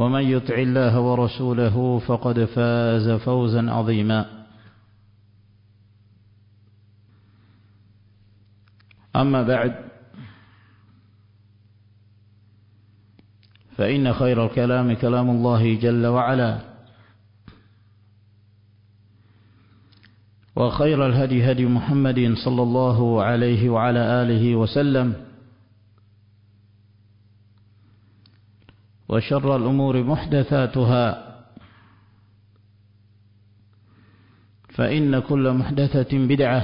ومن يطع الله ورسوله فقد فاز فوزا عظيما. أما بعد فإن خير الكلام كلام الله جل وعلا وخير الهدي هدي محمد صلى الله عليه وعلى آله وسلم وشر الأمور محدثاتها. فإن كل محدثة بدعة.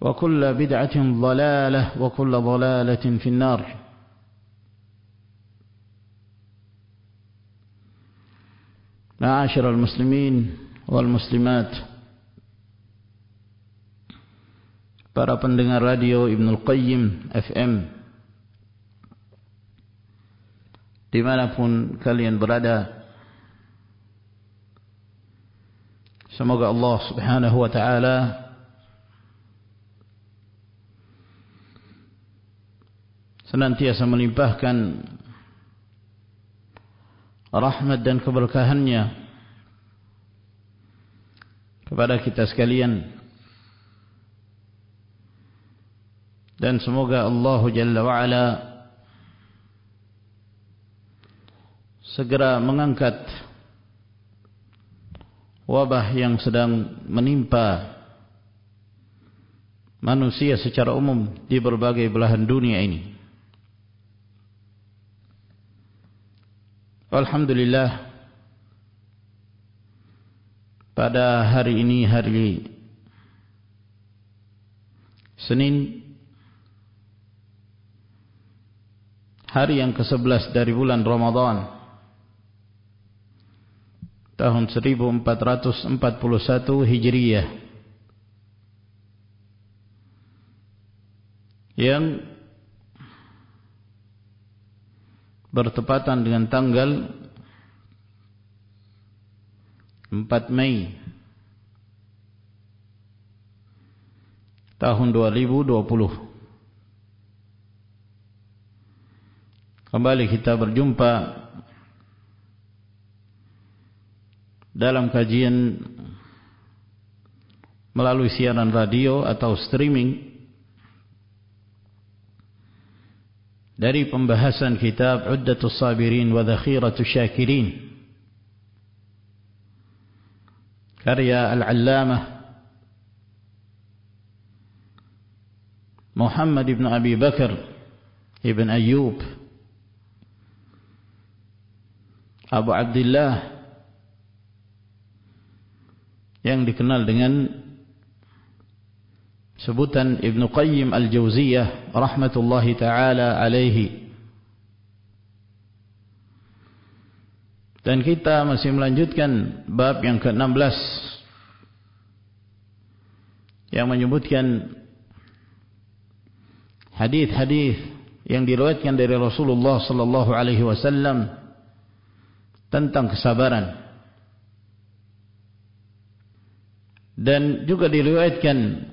وكل بدعة ضلالة وكل ضلالة في النار. معاشر المسلمين والمسلمات. Para pendengar radio Ibnul Qayyim FM dimanapun kalian berada semoga Allah subhanahu wa ta'ala senantiasa melimpahkan rahmat dan keberkahannya kepada kita sekalian. Dan semoga Allah Jalla wa'ala segera mengangkat wabah yang sedang menimpa manusia secara umum di berbagai belahan dunia ini. Alhamdulillah pada hari ini hari Senin hari yang ke-11 dari bulan Ramadan tahun 1441 Hijriyah yang bertepatan dengan tanggal 4 Mei tahun 2020 kembali kita berjumpa dalam kajian melalui siaran radio atau streaming dari pembahasan kitab Uddatus Sabirin wa Dhakhiratus Syakirin karya Al-Allamah Muhammad ibn Abi Bakar ibn Ayyub Abu Abdullah yang dikenal dengan sebutan Ibn Qayyim Al-Jauziyah rahmatullahi taala alaihi. Dan kita masih melanjutkan bab yang ke-16 yang menyebutkan hadis-hadis yang diriwayatkan dari Rasulullah sallallahu alaihi wasallam tentang kesabaran dan juga diriwayatkan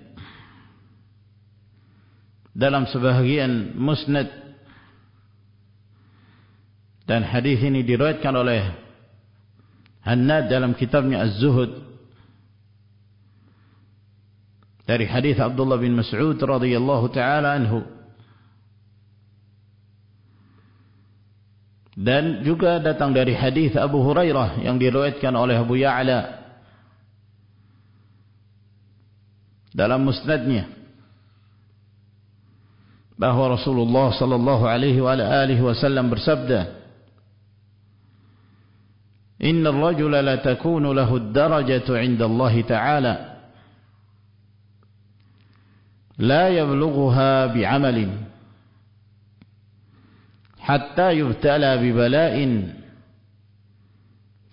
dalam sebahagian musnad dan hadis ini diriwayatkan oleh Hannad dalam kitabnya Az-Zuhud. Dari hadis Abdullah bin Mas'ud radhiyallahu taala anhu. Dan juga datang dari hadis Abu Hurairah yang diriwayatkan oleh Abu Ya'la dalam musnadnya. Bahawa Rasulullah sallallahu alaihi wa alihi wasallam bersabda Inna ar-rajula la takunu lahu ad-darajatu 'inda Allah ta'ala la yablughuha bi'amalin hatta yubtala bi bala'in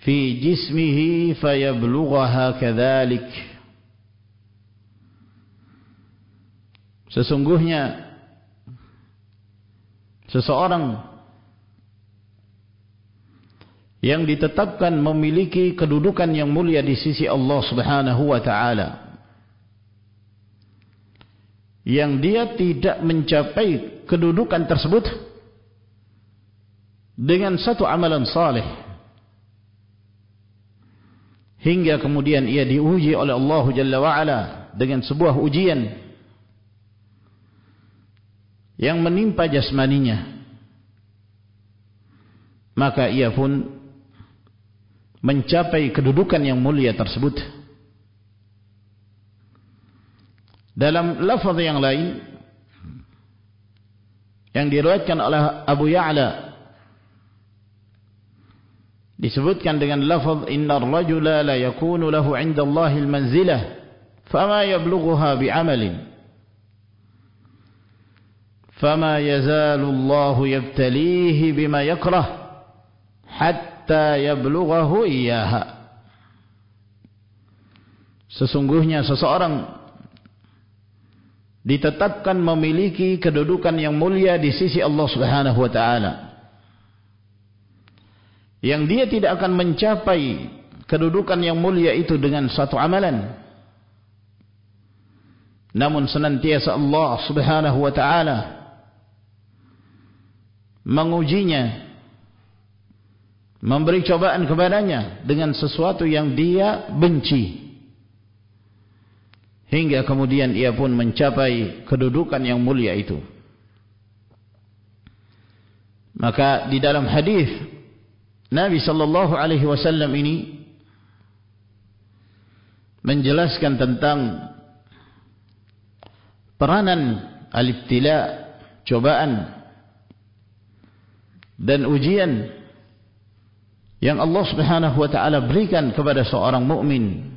fi jismihi fayablughaha Sesungguhnya seseorang yang ditetapkan memiliki kedudukan yang mulia di sisi Allah Subhanahu wa taala yang dia tidak mencapai kedudukan tersebut dengan satu amalan saleh hingga kemudian ia diuji oleh Allah Jalla wa ala dengan sebuah ujian yang menimpa jasmaninya. Maka ia pun mencapai kedudukan yang mulia tersebut. Dalam lafaz yang lain yang diriwayatkan oleh Abu Ya'la disebutkan dengan lafaz innar rajula la yakunu lahu 'inda Allahil manzilah fama yablughuha bi'amalin فما يزال الله يبتليه بما يكره حتى يبلغه إياها sesungguhnya seseorang ditetapkan memiliki kedudukan yang mulia di sisi Allah Subhanahu wa taala yang dia tidak akan mencapai kedudukan yang mulia itu dengan satu amalan namun senantiasa Allah Subhanahu wa taala mengujinya memberi cobaan kepadanya dengan sesuatu yang dia benci. Hingga kemudian ia pun mencapai kedudukan yang mulia itu. Maka di dalam hadis Nabi sallallahu alaihi wasallam ini menjelaskan tentang peranan al-ibtila cobaan dan ujian yang Allah Subhanahu wa taala berikan kepada seorang mukmin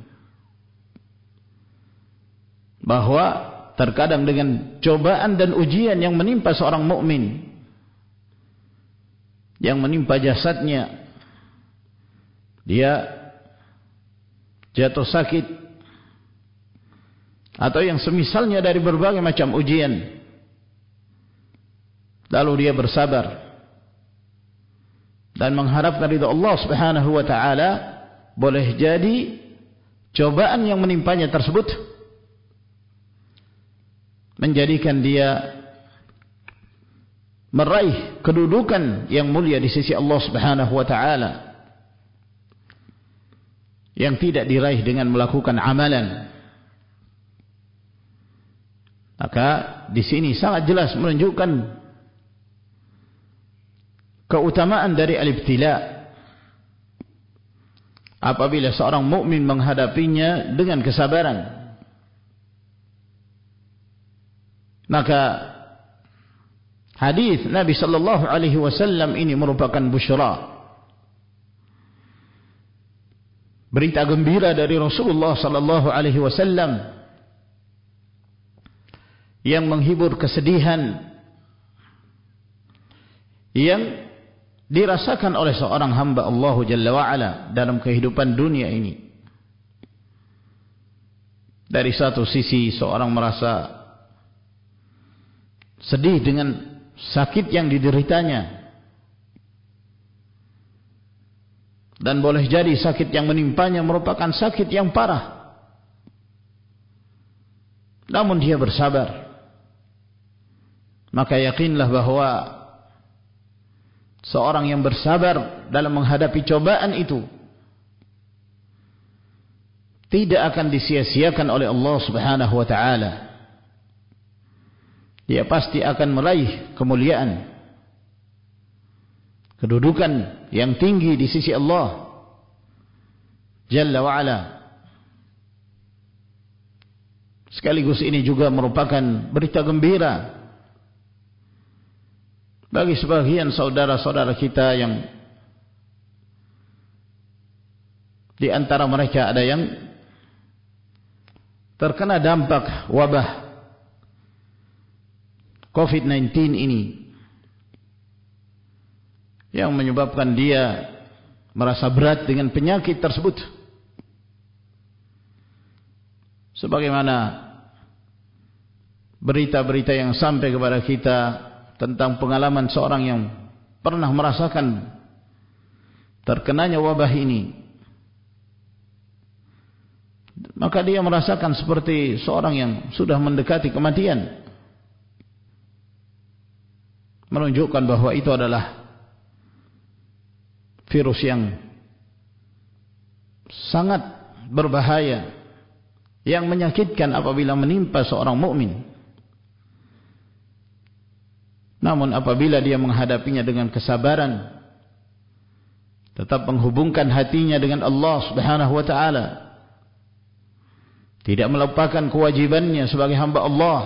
bahwa terkadang dengan cobaan dan ujian yang menimpa seorang mukmin yang menimpa jasadnya dia jatuh sakit atau yang semisalnya dari berbagai macam ujian lalu dia bersabar dan mengharapkan ridha Allah Subhanahu wa taala boleh jadi cobaan yang menimpanya tersebut menjadikan dia meraih kedudukan yang mulia di sisi Allah Subhanahu wa taala yang tidak diraih dengan melakukan amalan. Maka di sini sangat jelas menunjukkan keutamaan dari al-ibtila apabila seorang mukmin menghadapinya dengan kesabaran maka hadis Nabi sallallahu alaihi wasallam ini merupakan busyra. Berita gembira dari Rasulullah sallallahu alaihi wasallam yang menghibur kesedihan yang dirasakan oleh seorang hamba Allah Jalla wa'ala dalam kehidupan dunia ini. Dari satu sisi seorang merasa sedih dengan sakit yang dideritanya. Dan boleh jadi sakit yang menimpanya merupakan sakit yang parah. Namun dia bersabar. Maka yakinlah bahawa seorang yang bersabar dalam menghadapi cobaan itu tidak akan disia-siakan oleh Allah subhanahu wa ta'ala. Dia pasti akan meraih kemuliaan kedudukan yang tinggi di sisi Allah Jalla wa'ala sekaligus ini juga merupakan berita gembira bagi sebagian saudara-saudara kita yang di antara mereka ada yang terkena dampak wabah COVID-19 ini yang menyebabkan dia merasa berat dengan penyakit tersebut. Sebagaimana berita-berita yang sampai kepada kita tentang pengalaman seorang yang pernah merasakan terkenanya wabah ini maka dia merasakan seperti seorang yang sudah mendekati kematian menunjukkan bahawa itu adalah virus yang sangat berbahaya yang menyakitkan apabila menimpa seorang mukmin. Namun apabila dia menghadapinya dengan kesabaran tetap menghubungkan hatinya dengan Allah Subhanahu wa taala tidak melupakan kewajibannya sebagai hamba Allah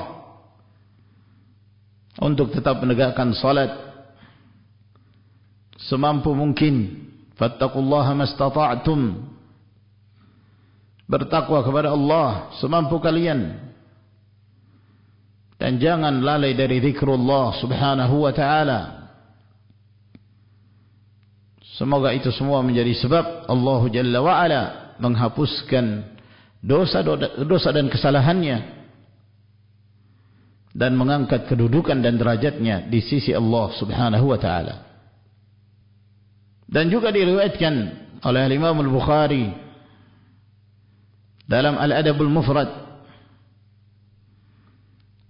untuk tetap menegakkan salat semampu mungkin. Fattaqullaha mastata'tum. Bertakwa kepada Allah semampu kalian dan jangan lalai dari zikrullah subhanahu wa ta'ala. Semoga itu semua menjadi sebab Allah Jalla wa'ala menghapuskan dosa-dosa dan kesalahannya dan mengangkat kedudukan dan derajatnya di sisi Allah subhanahu wa ta'ala. Dan juga diriwayatkan oleh Imam Al-Bukhari dalam Al-Adab Al-Mufrad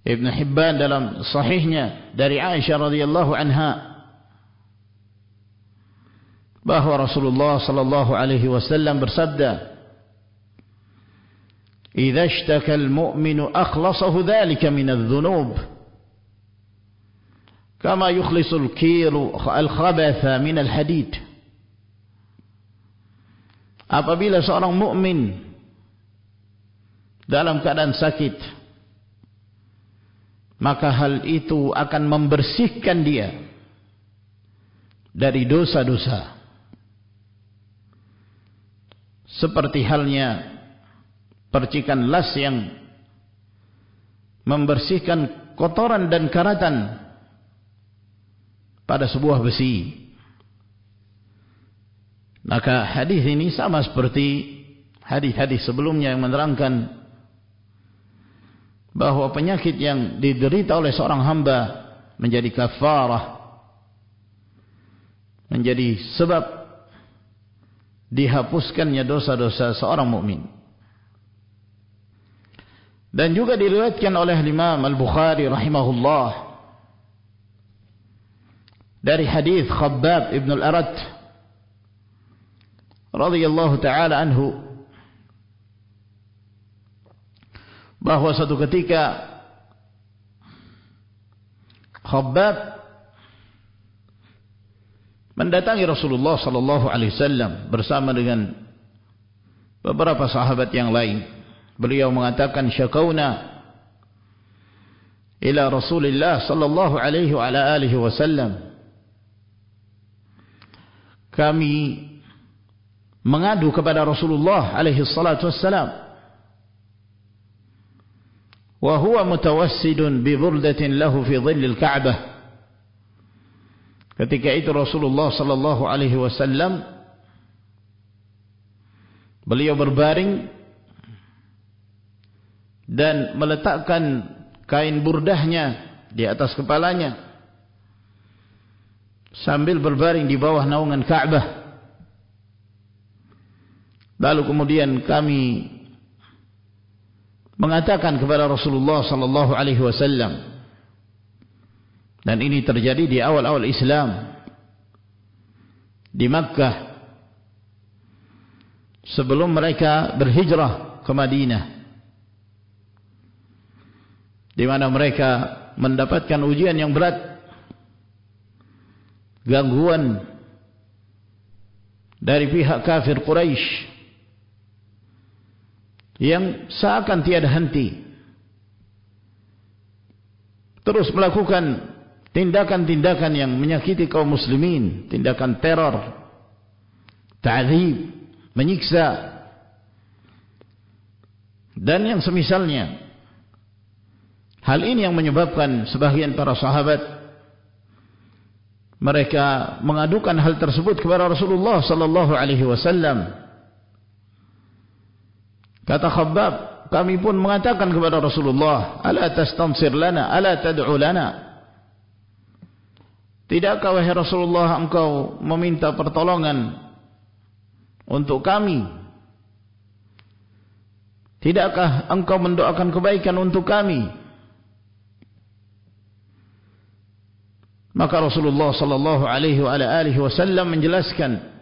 Ibn Hibban dalam sahihnya dari Aisyah radhiyallahu anha bahwa Rasulullah sallallahu alaihi wasallam bersabda "Idza ishtaka al-mu'minu akhlasahu dhalika min adh-dhunub" kama yukhlisul kiru al-khabatha min al-hadid apabila seorang mukmin dalam keadaan sakit maka hal itu akan membersihkan dia dari dosa-dosa. Seperti halnya percikan las yang membersihkan kotoran dan karatan pada sebuah besi. Maka hadis ini sama seperti hadis-hadis sebelumnya yang menerangkan bahawa penyakit yang diderita oleh seorang hamba menjadi kafarah menjadi sebab dihapuskannya dosa-dosa seorang mukmin. Dan juga diriwayatkan oleh Imam Al-Bukhari rahimahullah dari hadis Khabbab Ibn Al-Arat radhiyallahu taala anhu bahwa satu ketika Khabbab mendatangi Rasulullah sallallahu alaihi wasallam bersama dengan beberapa sahabat yang lain. Beliau mengatakan syakauna ila Rasulillah sallallahu alaihi wa ala alihi wasallam. Kami mengadu kepada Rasulullah alaihi salatu wassalam mutawassidun bi burdatin lahu fi dhillil ka'bah. Ketika itu Rasulullah sallallahu alaihi wasallam beliau berbaring dan meletakkan kain burdahnya di atas kepalanya sambil berbaring di bawah naungan Ka'bah. Lalu kemudian kami mengatakan kepada Rasulullah sallallahu alaihi wasallam dan ini terjadi di awal-awal Islam di Makkah sebelum mereka berhijrah ke Madinah di mana mereka mendapatkan ujian yang berat gangguan dari pihak kafir Quraisy yang seakan tiada henti. Terus melakukan tindakan-tindakan yang menyakiti kaum muslimin. Tindakan teror. Ta'zib. Menyiksa. Dan yang semisalnya hal ini yang menyebabkan sebagian para sahabat mereka mengadukan hal tersebut kepada Rasulullah sallallahu alaihi wasallam Kata Khabbab, kami pun mengatakan kepada Rasulullah, "Ala tastansir lana, ala tad'u lana?" Tidakkah wahai Rasulullah engkau meminta pertolongan untuk kami? Tidakkah engkau mendoakan kebaikan untuk kami? Maka Rasulullah sallallahu alaihi wa alihi wasallam menjelaskan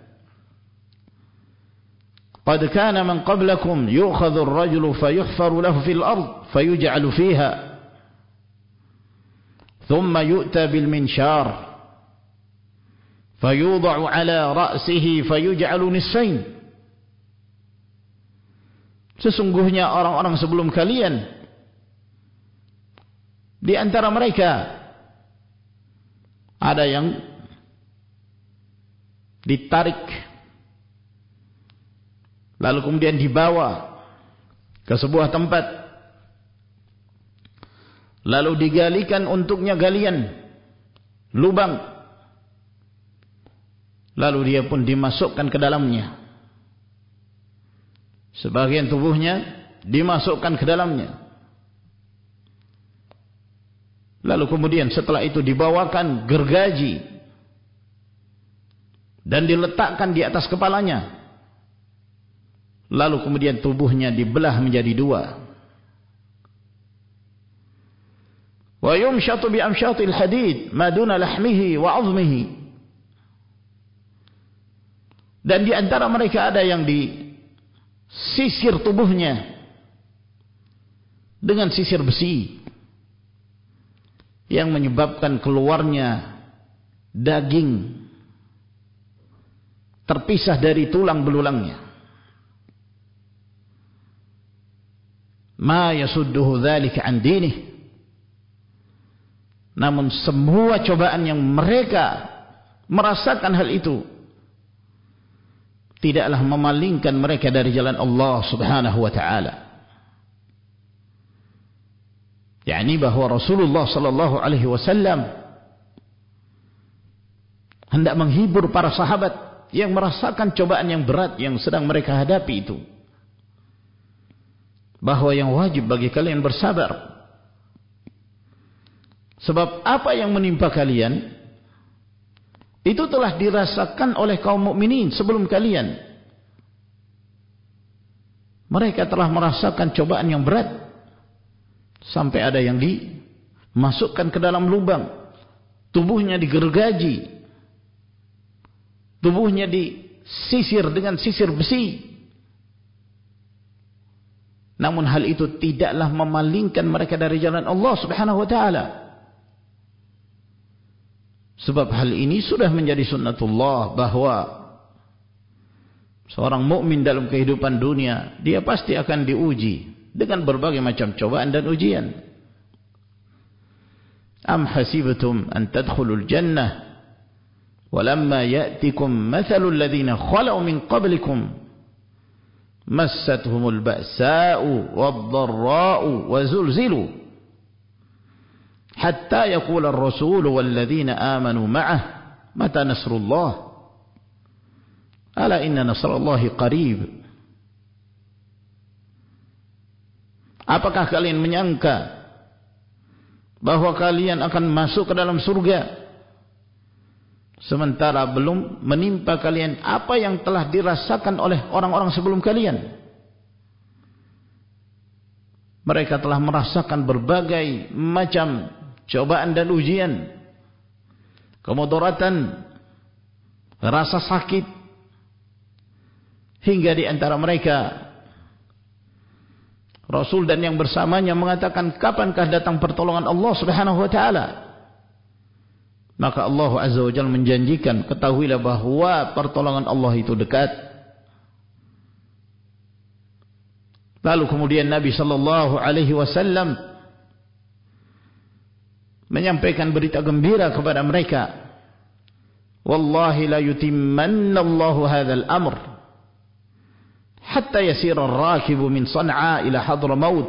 قد كان من قبلكم يؤخذ الرجل فيحفر له في الأرض فيجعل فيها ثم يؤتى بالمنشار فيوضع على رأسه فيجعل نصفين. Sesungguhnya orang-orang sebelum kalian di antara mereka ada yang ditarik lalu kemudian dibawa ke sebuah tempat. Lalu digalikan untuknya galian lubang. Lalu dia pun dimasukkan ke dalamnya. Sebagian tubuhnya dimasukkan ke dalamnya. Lalu kemudian setelah itu dibawakan gergaji dan diletakkan di atas kepalanya lalu kemudian tubuhnya dibelah menjadi dua. Wa yumshatu bi amshatil hadid ma duna lahmihi wa 'azmihi. Dan di antara mereka ada yang disisir tubuhnya dengan sisir besi yang menyebabkan keluarnya daging terpisah dari tulang belulangnya ma yasudduhu dzalika an dinih. Namun semua cobaan yang mereka merasakan hal itu tidaklah memalingkan mereka dari jalan Allah Subhanahu wa taala. Yakni bahwa Rasulullah sallallahu alaihi wasallam hendak menghibur para sahabat yang merasakan cobaan yang berat yang sedang mereka hadapi itu bahawa yang wajib bagi kalian bersabar. Sebab apa yang menimpa kalian itu telah dirasakan oleh kaum mukminin sebelum kalian. Mereka telah merasakan cobaan yang berat. Sampai ada yang dimasukkan ke dalam lubang. Tubuhnya digergaji. Tubuhnya disisir dengan sisir besi namun hal itu tidaklah memalingkan mereka dari jalan Allah subhanahu wa ta'ala. Sebab hal ini sudah menjadi sunnatullah bahawa seorang mukmin dalam kehidupan dunia, dia pasti akan diuji dengan berbagai macam cobaan dan ujian. Am hasibtum an tadkhulul jannah walamma ya'tikum mathalul ladzina khalu min qablikum massatuhumul ba'sa'u wad-dharra'u wa zulzilu hatta yaqula ar-rasul wal ladzina amanu ma'ah mata nasrullah ala inna nasrallahi qarib Apakah kalian menyangka bahawa kalian akan masuk ke dalam surga sementara belum menimpa kalian apa yang telah dirasakan oleh orang-orang sebelum kalian? Mereka telah merasakan berbagai macam cobaan dan ujian, kemudaratan, rasa sakit, hingga di antara mereka Rasul dan yang bersamanya mengatakan kapankah datang pertolongan Allah Subhanahu wa taala? maka Allah Azza wa Jalla menjanjikan ketahuilah bahwa pertolongan Allah itu dekat. Lalu kemudian Nabi sallallahu alaihi wasallam menyampaikan berita gembira kepada mereka. Wallahi la yutimmanna Allah hadzal amr hatta yasira ar-rakib min Sana'a ila hadramaut.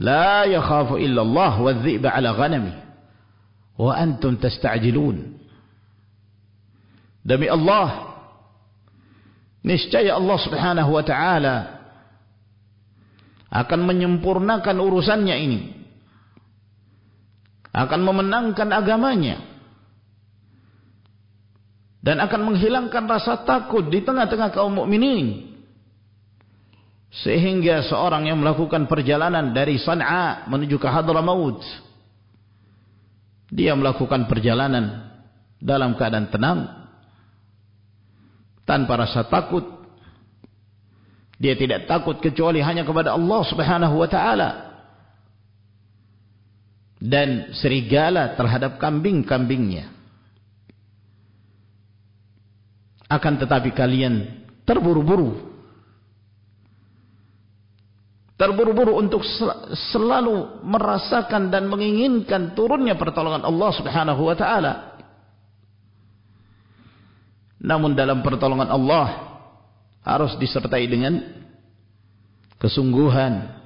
La yakhafu illa Allah wadh-dhi'ba ala ghanamihi wa antum tasta'jilun. Demi Allah niscaya Allah Subhanahu wa taala akan menyempurnakan urusannya ini. Akan memenangkan agamanya. Dan akan menghilangkan rasa takut di tengah-tengah kaum mukminin. Sehingga seorang yang melakukan perjalanan dari Sana'a menuju ke Hadramaut dia melakukan perjalanan dalam keadaan tenang tanpa rasa takut. Dia tidak takut kecuali hanya kepada Allah Subhanahu wa taala. Dan serigala terhadap kambing-kambingnya. Akan tetapi kalian terburu-buru terburu-buru untuk selalu merasakan dan menginginkan turunnya pertolongan Allah Subhanahu wa taala. Namun dalam pertolongan Allah harus disertai dengan kesungguhan.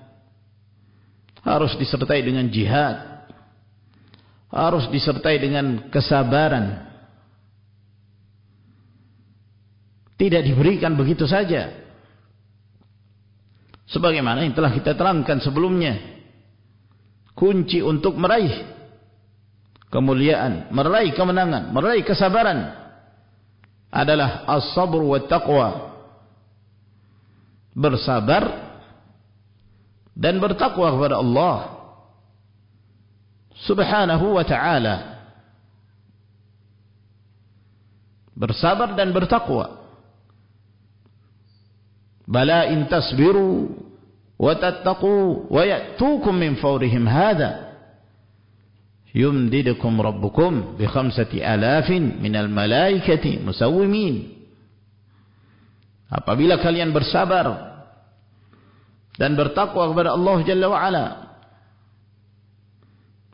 Harus disertai dengan jihad. Harus disertai dengan kesabaran. Tidak diberikan begitu saja sebagaimana yang telah kita terangkan sebelumnya. Kunci untuk meraih kemuliaan meraih kemenangan meraih kesabaran adalah as-sabr wa taqwa. Bersabar dan bertakwa kepada Allah subhanahu wa ta'ala. Bersabar dan bertakwa bala in tasbiru wa tattaqu wa ya'tukum min fawrihim hadha. Yumdidukum rabbukum bi khamsati alafin minal malaikati musawwimin. Apabila kalian bersabar dan bertakwa kepada Allah Jalla wa Ala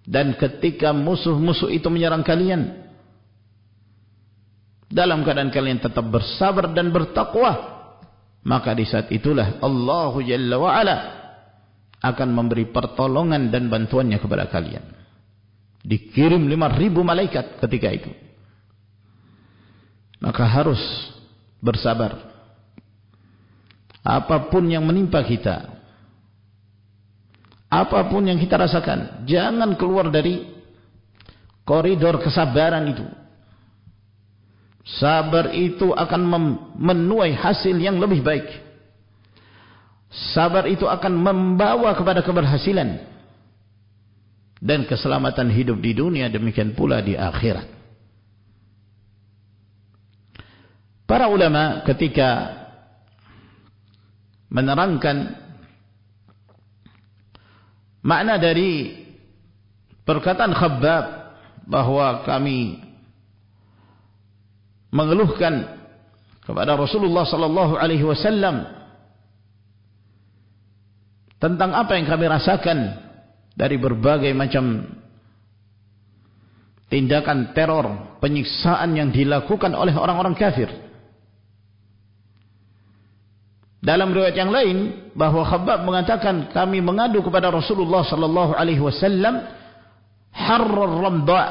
dan ketika musuh-musuh itu menyerang kalian dalam keadaan kalian tetap bersabar dan bertakwa maka di saat itulah Allah Jalla wa'ala akan memberi pertolongan dan bantuannya kepada kalian. Dikirim lima ribu malaikat ketika itu. Maka harus bersabar. Apa pun yang menimpa kita apa pun yang kita rasakan jangan keluar dari koridor kesabaran itu sabar itu akan menuai hasil yang lebih baik. Sabar itu akan membawa kepada keberhasilan dan keselamatan hidup di dunia demikian pula di akhirat. Para ulama ketika menerangkan makna dari perkataan khabbab bahawa kami mengeluhkan kepada Rasulullah sallallahu alaihi wasallam tentang apa yang kami rasakan dari berbagai macam tindakan teror, penyiksaan yang dilakukan oleh orang-orang kafir. Dalam riwayat yang lain bahwa Khabbab mengatakan kami mengadu kepada Rasulullah sallallahu alaihi wasallam harrar ramda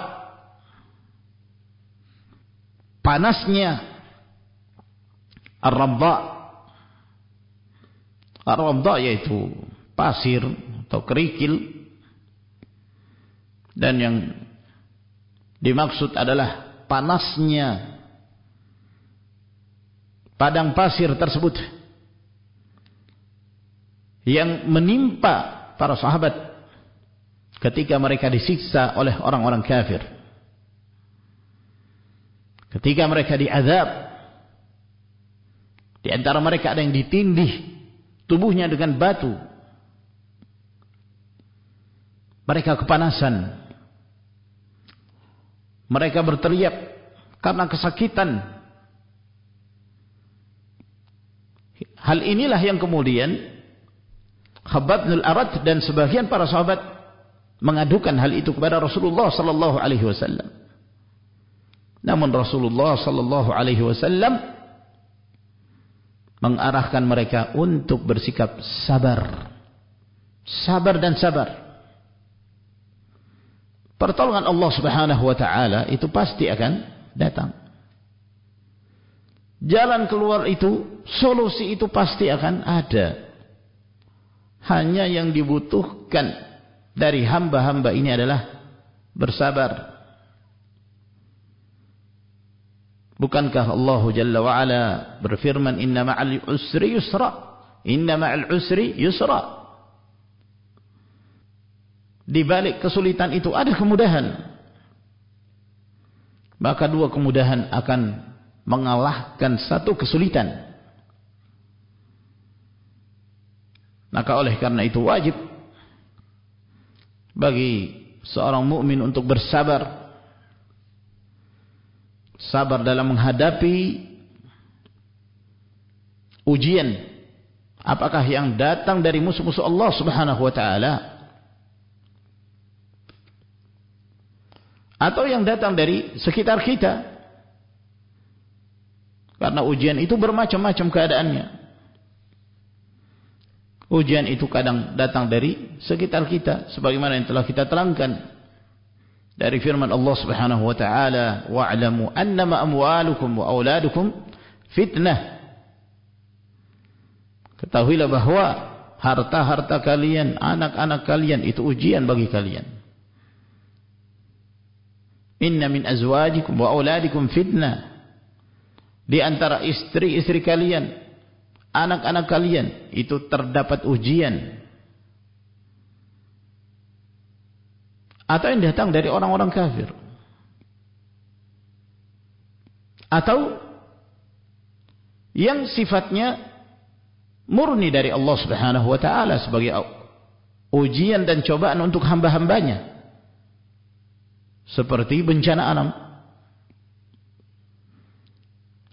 panasnya. Ar-ramda ar-ramda yaitu pasir atau kerikil. Dan yang dimaksud adalah panasnya padang pasir tersebut yang menimpa para sahabat ketika mereka disiksa oleh orang-orang kafir ketika mereka diazab di antara mereka ada yang ditindih tubuhnya dengan batu. Mereka kepanasan. Mereka berteriak karena kesakitan. Hal inilah yang kemudian Khabbab bin Al-Arad dan sebagian para sahabat mengadukan hal itu kepada Rasulullah sallallahu alaihi wasallam. Namun Rasulullah sallallahu alaihi wasallam mengarahkan mereka untuk bersikap sabar. Sabar dan sabar. Pertolongan Allah Subhanahu wa taala itu pasti akan datang. Jalan keluar itu, solusi itu pasti akan ada hanya yang dibutuhkan dari hamba-hamba ini adalah bersabar bukankah Allah Jalla wa'ala berfirman inna ma'al usri yusra. Inna ma'al usri yusra. Di balik kesulitan itu ada kemudahan. Maka dua kemudahan akan mengalahkan satu kesulitan. Maka oleh karena itu wajib bagi seorang mukmin untuk bersabar sabar dalam menghadapi ujian. Apakah yang datang dari musuh-musuh Allah Subhanahu wa taala? Atau yang datang dari sekitar kita? Karena ujian itu bermacam-macam keadaannya. Ujian itu kadang datang dari sekitar kita sebagaimana yang telah kita terangkan dari firman Allah Subhanahu wa taala wa'lamu annama amwalukum wa auladukum fitnah Ketahuilah bahwa harta-harta kalian, anak-anak kalian itu ujian bagi kalian. Inna min azwajikum wa auladikum fitnah. Di antara istri-istri kalian anak-anak kalian itu terdapat ujian atau yang datang dari orang-orang kafir atau yang sifatnya murni dari Allah Subhanahu wa taala sebagai ujian dan cobaan untuk hamba-hambanya seperti bencana alam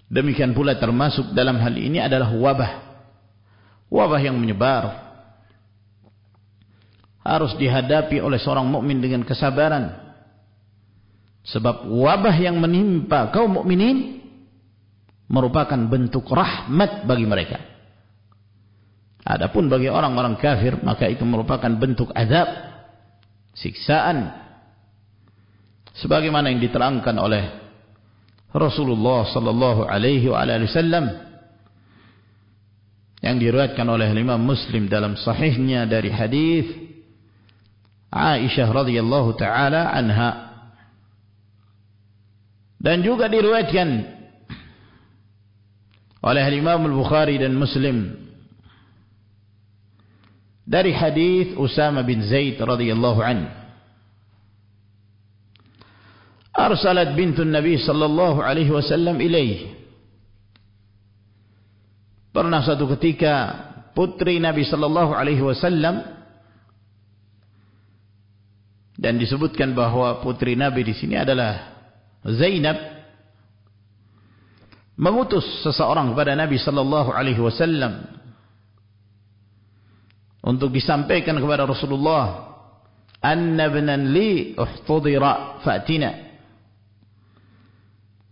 Demikian pula termasuk dalam hal ini adalah wabah. Wabah yang menyebar. Harus dihadapi oleh seorang mukmin dengan kesabaran. Sebab wabah yang menimpa kaum mukminin merupakan bentuk rahmat bagi mereka. Adapun bagi orang-orang kafir maka itu merupakan bentuk azab, siksaan. Sebagaimana yang diterangkan oleh Rasulullah sallallahu alaihi wasallam yang diriwayatkan oleh Imam Muslim dalam sahihnya dari hadis Aisyah radhiyallahu taala anha dan juga diriwayatkan oleh Imam Al-Bukhari dan Muslim dari hadis Usama bin Zaid radhiyallahu anhu أرسلت بنت النبي صلى الله عليه وسلم pernah satu ketika putri Nabi sallallahu alaihi wasallam dan disebutkan bahwa putri Nabi di sini adalah Zainab mengutus seseorang kepada Nabi sallallahu alaihi wasallam untuk disampaikan kepada Rasulullah anna ibnan li uhtudira fa'tina.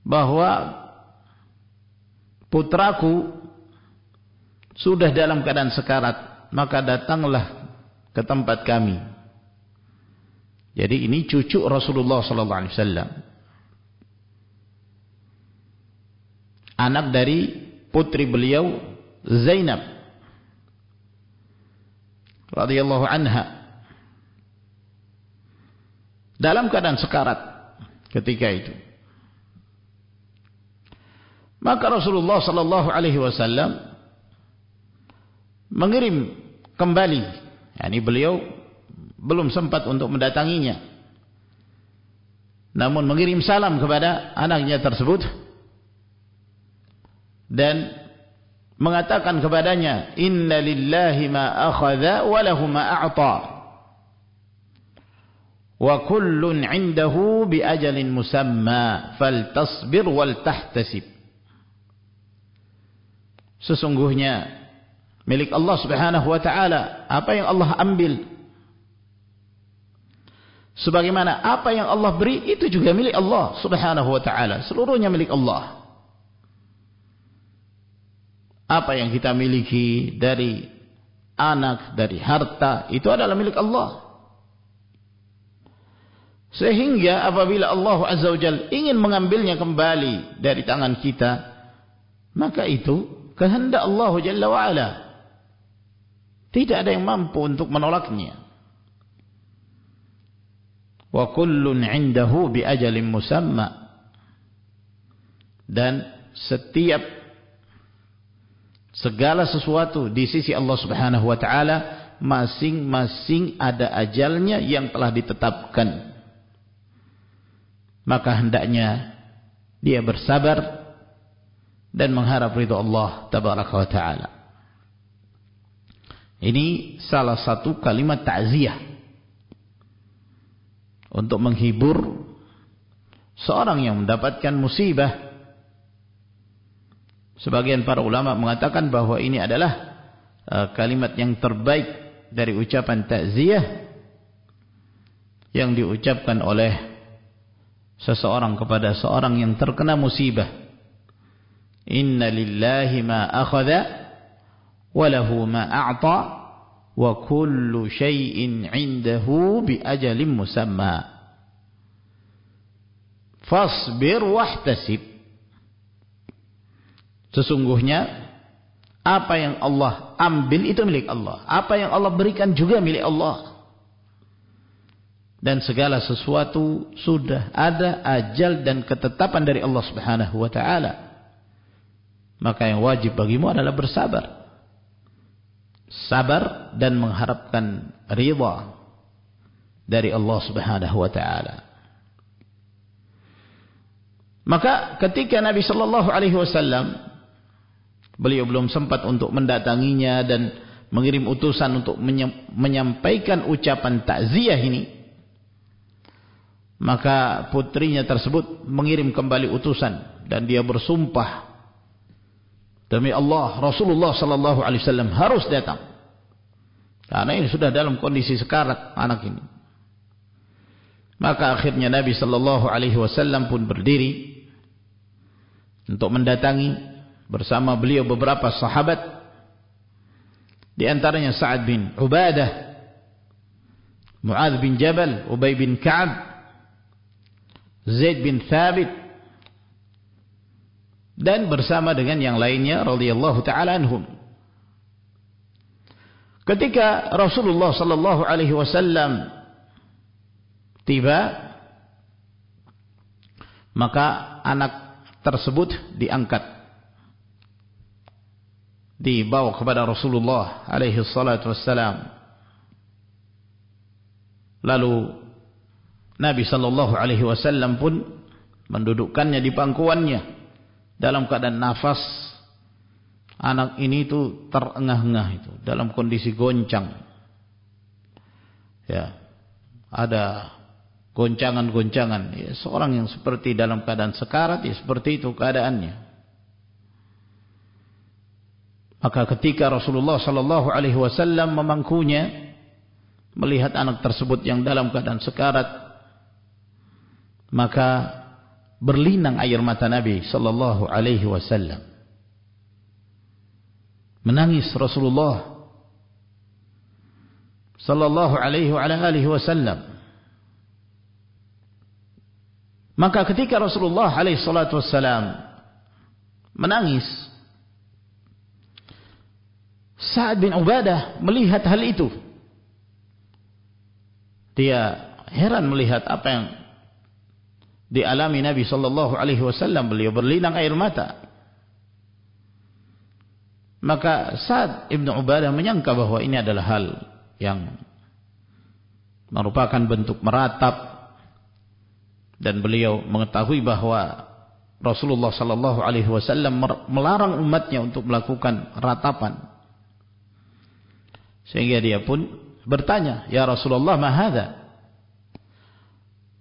Bahwa putraku sudah dalam keadaan sekarat maka datanglah ke tempat kami jadi ini cucu Rasulullah sallallahu alaihi wasallam. Anak dari putri beliau Zainab radhiyallahu anha. Dalam keadaan sekarat ketika itu. Maka Rasulullah sallallahu alaihi wasallam mengirim kembali yakni beliau belum sempat untuk mendatanginya. Namun mengirim salam kepada anaknya tersebut dan mengatakan kepadanya inna lillahi ma akhadha wa lahu ma a'ta. Wa kullun 'indahu bi ajalin musamma faltasbir wal tahtasib. Sesungguhnya milik Allah Subhanahu wa taala apa yang Allah ambil sebagaimana apa yang Allah beri itu juga milik Allah Subhanahu wa taala seluruhnya milik Allah apa yang kita miliki dari anak, dari harta, itu adalah milik Allah. Sehingga apabila Allah Azza wa Jal ingin mengambilnya kembali dari tangan kita, maka itu kehendak Allah Jalla wa Ala. Tidak ada yang mampu untuk menolaknya. Wa kullun indahu bi ajalin musamma. Dan setiap segala sesuatu di sisi Allah Subhanahu wa taala masing-masing ada ajalnya yang telah ditetapkan. Maka hendaknya dia bersabar dan mengharap ridha Allah tabaraka wa taala. Ini salah satu kalimat takziah untuk menghibur seorang yang mendapatkan musibah Sebagian para ulama mengatakan bahawa ini adalah uh, kalimat yang terbaik dari ucapan takziah yang diucapkan oleh seseorang kepada seorang yang terkena musibah. Inna lillahi ma akhadha wa lahu ma a'ta wa kullu shay'in 'indahu bi ajalin musamma. Fasbir wahtasib Sesungguhnya apa yang Allah ambil itu milik Allah. Apa yang Allah berikan juga milik Allah. Dan segala sesuatu sudah ada ajal dan ketetapan dari Allah Subhanahu wa taala. Maka yang wajib bagimu adalah bersabar. Sabar dan mengharapkan ridha dari Allah Subhanahu wa taala. Maka ketika Nabi sallallahu alaihi wasallam Beliau belum sempat untuk mendatanginya dan mengirim utusan untuk menyampaikan ucapan takziah ini. Maka putrinya tersebut mengirim kembali utusan dan dia bersumpah demi Allah Rasulullah sallallahu alaihi wasallam harus datang. Karena ini sudah dalam kondisi sekarat anak ini. Maka akhirnya Nabi sallallahu alaihi wasallam pun berdiri untuk mendatangi bersama beliau beberapa sahabat di antaranya Sa'ad bin Ubadah Mu'adh bin Jabal Ubay bin Ka'ab Zaid bin Thabit dan bersama dengan yang lainnya radhiyallahu taala anhum. Ketika Rasulullah sallallahu alaihi wasallam tiba maka anak tersebut diangkat. Dibawa kepada Rasulullah alaihi salatu wassalam. Lalu Nabi sallallahu alaihi wasallam pun mendudukkannya di pangkuannya dalam keadaan nafas anak ini itu terengah-engah itu. Dalam kondisi goncang. Ya. Ada goncangan-goncangan. Ya, seorang yang seperti dalam keadaan sekarat ya seperti itu keadaannya. Maka ketika Rasulullah sallallahu alaihi wasallam memangkunya melihat anak tersebut yang dalam keadaan sekarat maka berlinang air mata Nabi sallallahu alaihi wasallam. Menangis Rasulullah sallallahu alaihi wa alihi wasallam. Maka ketika Rasulullah alaihi salatu wasallam menangis Sa'ad bin Ubadah melihat hal itu. Dia heran melihat apa yang dialami Nabi sallallahu alaihi wasallam beliau berlinang air mata. Maka Sa'ad Ibn Ubadah menyangka bahwa ini adalah hal yang merupakan bentuk meratap. Dan beliau mengetahui bahwa Rasulullah sallallahu alaihi wasallam melarang umatnya untuk melakukan ratapan. Sehingga dia pun bertanya ya Rasulullah ma hadza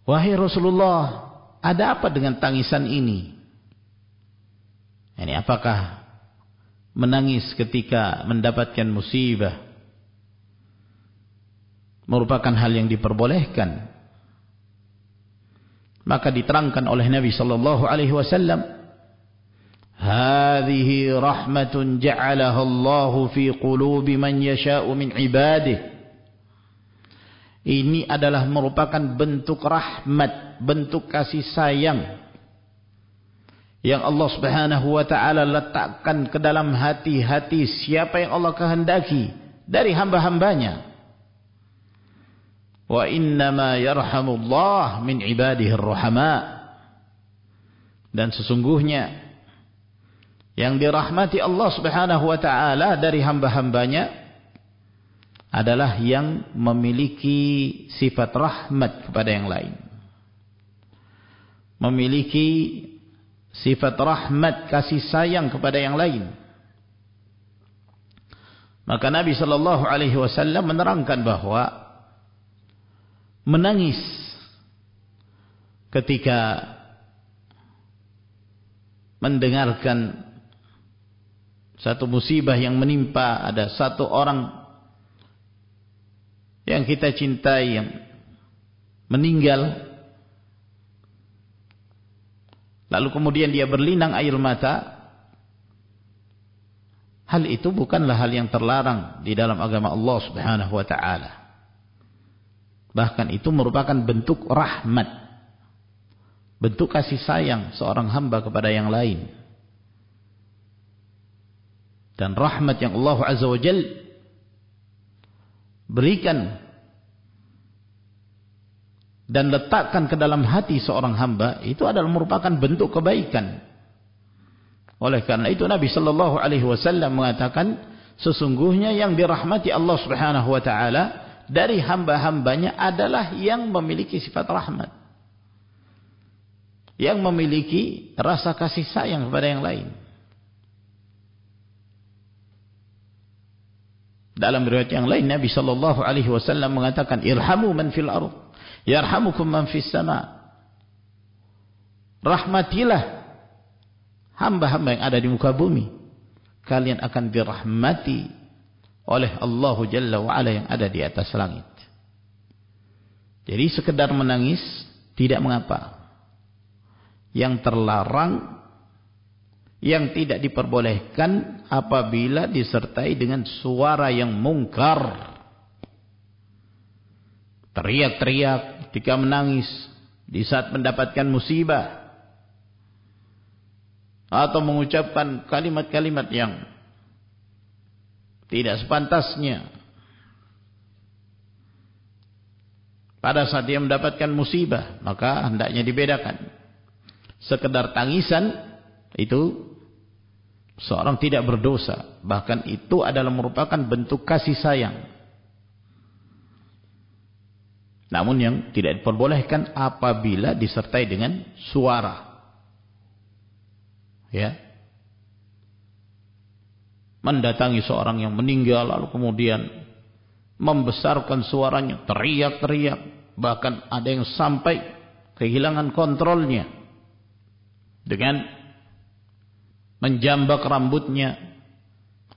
wahai Rasulullah ada apa dengan tangisan ini? Ini apakah menangis ketika mendapatkan musibah merupakan hal yang diperbolehkan? Maka diterangkan oleh Nabi sallallahu alaihi wasallam hadhihi rahmatun ja'alaha Allah fi qulubi man yasha'u min ibadihi ini adalah merupakan bentuk rahmat bentuk kasih sayang yang Allah Subhanahu wa taala letakkan ke dalam hati-hati siapa yang Allah kehendaki dari hamba-hambanya. Wa innama yarhamullah min ibadihi ar-rahama dan sesungguhnya yang dirahmati Allah Subhanahu wa taala dari hamba-hambanya adalah yang memiliki sifat rahmat kepada yang lain. Memiliki sifat rahmat kasih sayang kepada yang lain. Maka Nabi sallallahu alaihi wasallam menerangkan bahwa menangis ketika mendengarkan satu musibah yang menimpa ada satu orang yang kita cintai yang meninggal lalu kemudian dia berlinang air mata hal itu bukanlah hal yang terlarang di dalam agama Allah Subhanahu wa taala Bahkan itu merupakan bentuk rahmat. Bentuk kasih sayang seorang hamba kepada yang lain. Dan rahmat yang Allah Azza wa Jal berikan dan letakkan ke dalam hati seorang hamba itu adalah merupakan bentuk kebaikan. Oleh karena itu Nabi sallallahu alaihi wasallam mengatakan sesungguhnya yang dirahmati Allah Subhanahu wa taala dari hamba-hambanya adalah yang memiliki sifat rahmat. Yang memiliki rasa kasih sayang kepada yang lain. Dalam riwayat yang lain Nabi sallallahu alaihi wasallam mengatakan irhamu man fil ard yarhamukum man fis sama. Rahmatilah hamba-hamba yang ada di muka bumi. Kalian akan dirahmati oleh Allah Jalla wa'ala yang ada di atas langit. Jadi sekedar menangis tidak mengapa. Yang terlarang yang tidak diperbolehkan apabila disertai dengan suara yang mungkar. Teriak-teriak ketika menangis di saat mendapatkan musibah. Atau mengucapkan kalimat-kalimat yang tidak sepantasnya. Pada saat dia mendapatkan musibah maka hendaknya dibedakan. Sekedar tangisan itu seorang tidak berdosa. Bahkan itu adalah merupakan bentuk kasih sayang. Namun yang tidak diperbolehkan apabila disertai dengan suara. Ya. Mendatangi seorang yang meninggal lalu kemudian membesarkan suaranya teriak-teriak. Bahkan ada yang sampai kehilangan kontrolnya. Dengan menjambak rambutnya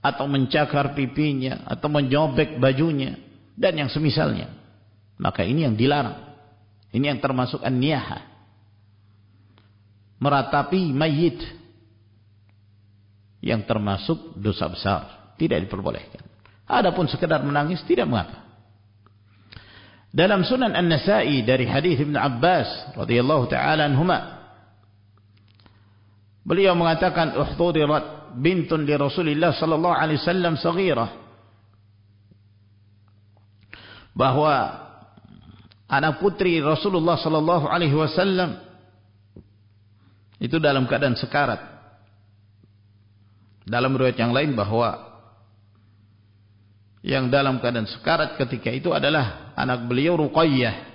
atau mencakar pipinya atau menyobek bajunya dan yang semisalnya. Maka ini yang dilarang. Ini yang termasuk an-niyaha meratapi mayit yang termasuk dosa besar tidak diperbolehkan. Adapun sekedar menangis tidak mengapa. Dalam sunan An-Nasai dari hadis Ibn Abbas radhiyallahu taala anhuma beliau mengatakan uhtudirat bintun li Rasulillah sallallahu alaihi wasallam saghirah. Bahwa anak putri Rasulullah sallallahu alaihi wasallam itu dalam keadaan sekarat. Dalam riwayat yang lain bahwa yang dalam keadaan sekarat ketika itu adalah anak beliau Ruqayyah.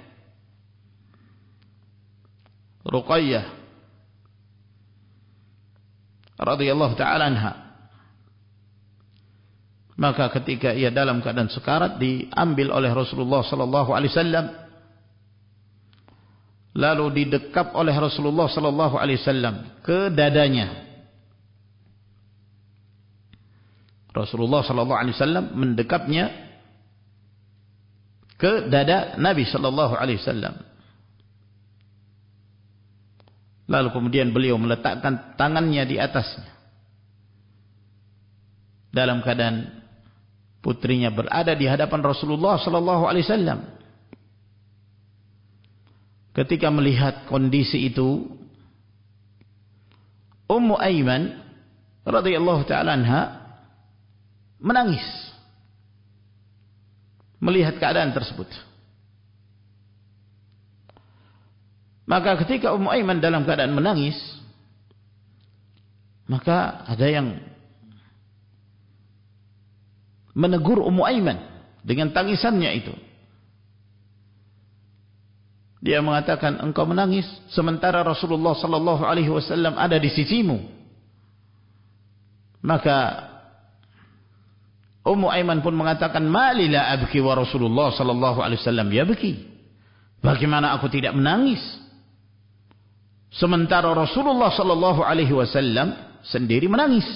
Ruqayyah radhiyallahu taala anha. Maka ketika ia dalam keadaan sekarat diambil oleh Rasulullah sallallahu alaihi wasallam lalu didekap oleh Rasulullah sallallahu alaihi wasallam ke dadanya. Rasulullah sallallahu alaihi wasallam mendekapnya ke dada Nabi sallallahu alaihi wasallam lalu kemudian beliau meletakkan tangannya di atasnya. Dalam keadaan putrinya berada di hadapan Rasulullah sallallahu alaihi wasallam. Ketika melihat kondisi itu Ummu Aiman radhiyallahu taala anha menangis. Melihat keadaan tersebut maka ketika Ummu Aiman dalam keadaan menangis maka ada yang menegur Ummu Aiman dengan tangisannya itu dia mengatakan engkau menangis sementara Rasulullah sallallahu alaihi wasallam ada di sisimu. Maka Ummu Aiman pun mengatakan malila abki wa Rasulullah sallallahu alaihi wasallam yabki. Bagaimana aku tidak menangis? Sementara Rasulullah sallallahu alaihi wasallam sendiri menangis.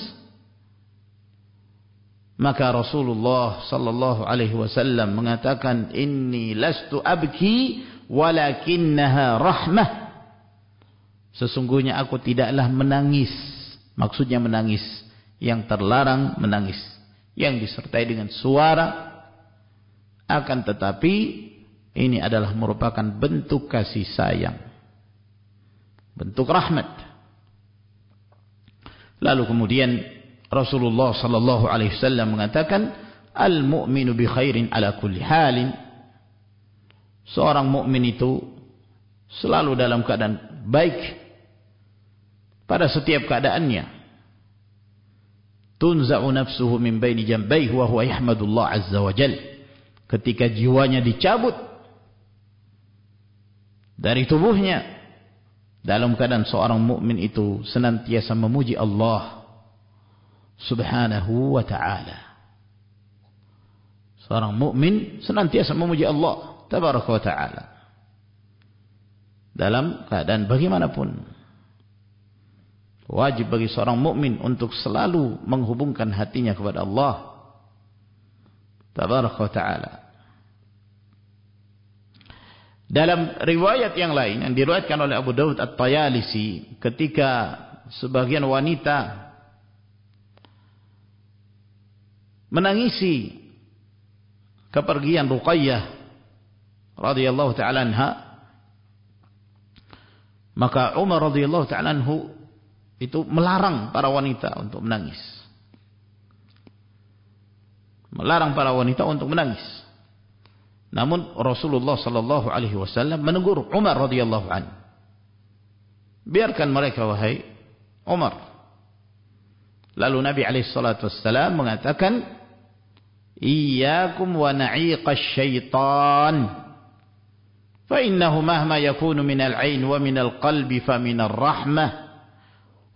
Maka Rasulullah sallallahu alaihi wasallam mengatakan inni lastu abki walakinnaha rahmah. Sesungguhnya aku tidaklah menangis. Maksudnya menangis. Yang terlarang menangis. Yang disertai dengan suara. Akan tetapi ini adalah merupakan bentuk kasih sayang bentuk rahmat. Lalu kemudian Rasulullah sallallahu alaihi wasallam mengatakan al mu'minu bi khairin ala kulli halin. Seorang mukmin itu selalu dalam keadaan baik pada setiap keadaannya. Tunza'u nafsuhu min baini jambayhi wa huwa yahmadullah azza wa jal. Ketika jiwanya dicabut dari tubuhnya dalam keadaan seorang mukmin itu senantiasa memuji Allah subhanahu wa ta'ala. Seorang mukmin senantiasa memuji Allah tabaraka wa ta'ala. Dalam keadaan bagaimanapun. Wajib bagi seorang mukmin untuk selalu menghubungkan hatinya kepada Allah tabaraka wa ta'ala dalam riwayat yang lain yang diriwayatkan oleh Abu Dawud At-Tayalisi ketika sebagian wanita menangisi kepergian Ruqayyah radhiyallahu taala anha maka Umar radhiyallahu taala anhu itu melarang para wanita untuk menangis. Melarang para wanita untuk menangis namun Rasulullah sallallahu alaihi wasallam menegur Umar radhiyallahu anhu biarkan mereka wahai Umar lalu Nabi alaihi salatu wasallam mengatakan iyyakum wa na'iqasy syaitan فإنه مهما يكون من العين ومن القلب فمن الرحمة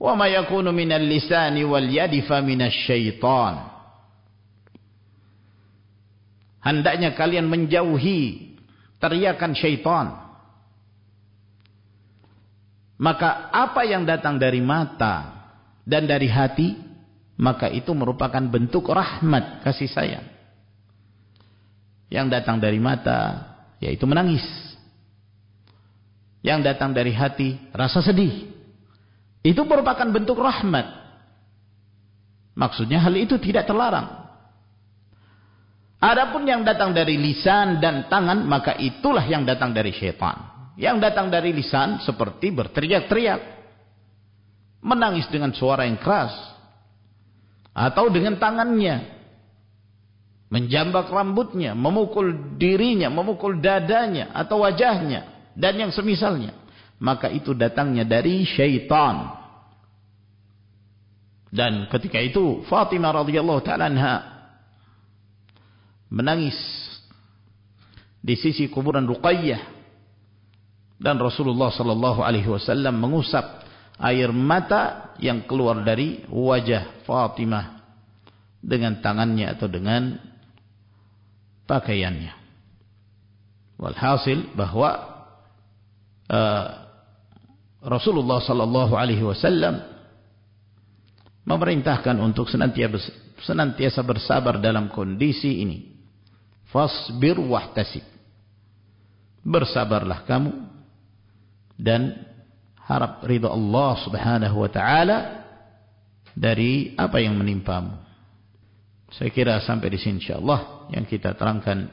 وما يكون من اللسان واليد فمن الشيطان hendaknya kalian menjauhi teriakan syaitan. Maka apa yang datang dari mata dan dari hati maka itu merupakan bentuk rahmat kasih sayang. Yang datang dari mata yaitu menangis. Yang datang dari hati rasa sedih. Itu merupakan bentuk rahmat. Maksudnya hal itu tidak terlarang adapun yang datang dari lisan dan tangan maka itulah yang datang dari syaitan yang datang dari lisan seperti berteriak-teriak menangis dengan suara yang keras atau dengan tangannya menjambak rambutnya, memukul dirinya, memukul dadanya atau wajahnya dan yang semisalnya. Maka itu datangnya dari syaitan. Dan ketika itu Fatimah radhiyallahu taala menangis di sisi kuburan Ruqayyah dan Rasulullah sallallahu alaihi wasallam mengusap air mata yang keluar dari wajah Fatimah dengan tangannya atau dengan pakaiannya. Walhasil bahawa uh, Rasulullah sallallahu alaihi wasallam memerintahkan untuk senantiasa senantiasa bersabar dalam kondisi ini. Fasbir wahtasib. Bersabarlah kamu dan harap ridha Allah Subhanahu wa taala dari apa yang menimpamu. Saya kira sampai di sini insyaallah yang kita terangkan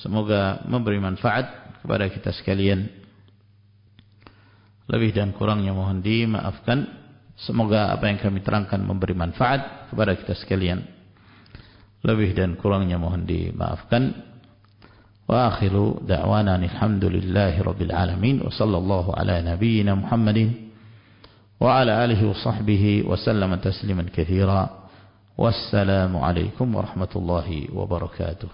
semoga memberi manfaat kepada kita sekalian. Lebih dan kurangnya mohon dimaafkan. Semoga apa yang kami terangkan memberi manfaat kepada kita sekalian. Lebih dan kurangnya mohon dimaafkan. Wa akhiru da'wana alhamdulillahi rabbil alamin wa sallallahu ala nabiyyina Muhammadin wa ala alihi wa sahbihi wa sallama tasliman. والسلام عليكم ورحمة الله وبركاته